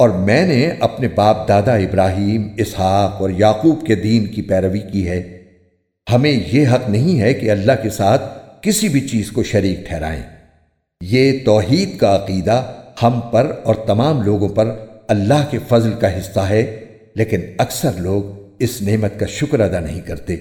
اور میں نے اپنے باپ دادا ابراہیم، اسحاق اور یعقوب کے دین کی پیروی کی ہے۔ ہمیں یہ حق نہیں ہے کہ اللہ کے ساتھ کسی بھی چیز کو شریک ٹھہرائیں۔ یہ توحید کا عقیدہ ہم پر اور تمام لوگوں پر اللہ کے فضل کا حصہ ہے، لیکن اکثر لوگ اس نعمت کا شکر ادا نہیں کرتے۔